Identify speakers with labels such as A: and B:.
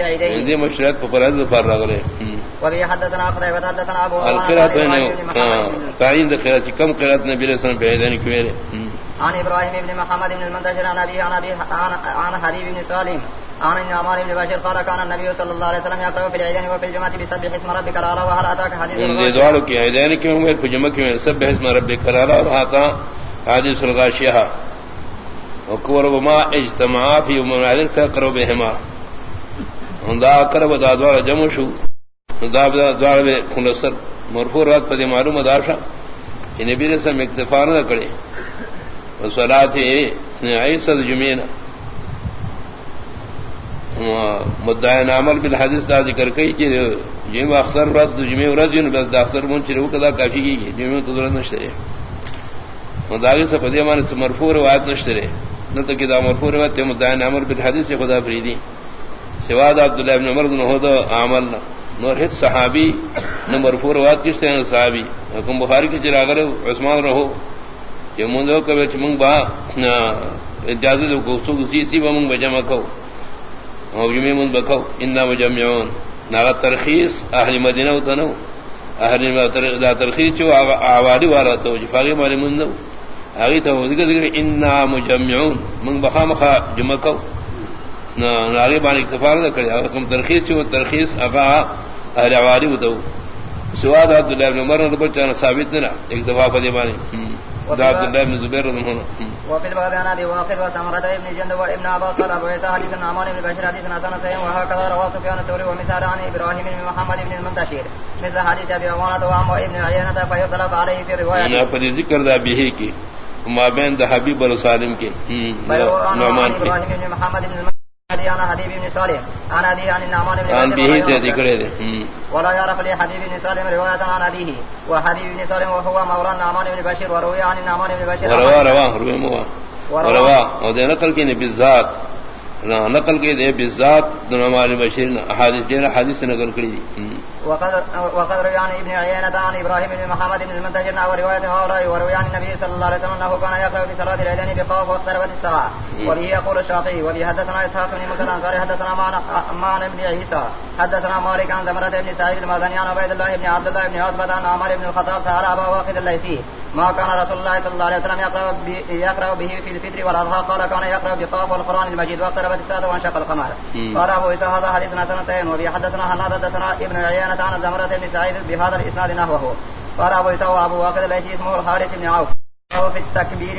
A: دې مشرات فرض پر راغله
B: وبي حدثنا قتيبة حدثنا ابو
A: القرات نه تعین د قرات کم قرات نبی رسول په دې کې ویل
B: عن ابراهيم ابن محمد بن المنتشر عن ابي عن ابي عن حبيب بن سالم عن النعمان بن بشير قال كان النبي صلى الله عليه وسلم يقرأ في العيدين وفي الجمعة بسبح اسم ربك الأعلى وهل أتاك حديث
A: ان دوالو کې عيدين کې هم په جمعه کې سبح اسم ربك الأعلى وهذا حديث الغاشيه وكور وما اجتماع في يوم العيدين فقروا بهما۔ دا کرب دا دوار جمع شو۔ دا دوار بے خنصر مرفور رات پدی معلوم داشا کہ نبی رسم اکتفا نہ کرے۔ و وصلات عیسد جمعین مدعین عمل بالحدیث دا ذکر کئی کہ جمع اخصر رات دا جمع رات جن بس دا اخصر منچ رو کدا کافی کی گئی۔ جمع تو ضرورت نشترے مدعی مداغی سے پدی مانے مرفور روایت نشترے نہ تو کہ دا مرفور روایت مدعین عمل بالحدیث خدا فریدی۔ سواد عبداللہ ابن عمر بن ہود عمل نور ہت صحابی نمبر فور وات کس طرح صحابی. حکم بخاری کی چراغر عثمان رہو. کہ منذ کبھی چمنگ با اجازت کو سو سی سی بمنگ بجمع کو او یمی من بکو اننا مجمعون ناغ ترخیص اہل مدینہ تنو اہل ترخیص چو آواری والا تو جی جفاقی مالی من نو آگی تو ذکر ذکر اننا مجمعون من بخا مخا جمع کو ناغی بان اکتفار نہ کرے حکم ترخیص چھو ترخیص اگا اہل عواری ودو سواد عبداللہ ابن عمر نے بچانا ثابت نہ اکتفا فدی بانی۔ دا عبداللہ ابن زبیر رضی اللہ عنہ۔
B: وفي الباب عن ابي واقد وسمرة ابن جند وابن عباس قال ابو عيسى حديث النعمان بن بشير حديث حسن سيم وهكذا رواه سفيان الثوري ومثال عن ابراهيم بن محمد بن المنتشر۔ مثل حديث ابي عوانة وعمو ابن عيينة فيطلب عليه في الرواية
A: انا فدي ذكر ذا به کی ما بین دا حبیب الصالم کے
B: نعمان بن محمد بن المنتشر انا حبيب بن صالح انا ابي عن النعمان بن
A: عن به ذي كده
B: ولا يعرف لي حبيب بن صالح روايه عن ابيه وحبيب بن صالح وهو مولى النعمان بن بشير وروي عن النعمان بن بشير
A: وروى رواه رواه مو وروى. وده نقل كده بالذات. نقل کے دے بذات نعمان بشیر احادیث دے حدیث نقل کری
B: وقد وقد عن ابن عيينة عن ابراهيم بن محمد بن المنتجر ورواية هؤلاء وروي عن النبي صلى الله عليه وسلم انه كان يقرأ في صلاة العيدين بخوف واقتربت الساعة وبه يقول الشافعي وبه حدثنا اسحاق بن موسى الانصاري حدثنا مان بن عيسى حدثنا مالك عن زمرة بن سعيد المازني عن عبيد الله بن عبد الله بن عتبة عن عمر بن الخطاب سأل ابا واقد الليثي ما كان رسول الله صلى الله عليه وسلم يقرأ, يقرأ به في الفطر والاضحى قال كان يقرأ بقاف والقرآن المجيد واقتربت الساعة وانشق القمر. قال ابو عيسى هذا حديث سنتين وبه حدثنا هناد حدثنا ابن عيينة عن زمرة بن سعيد بهذا الاسناد نحوه. قال ابو عيسى ابو واقد الليثي اسمه الحارث بن عوف. وفي التكبير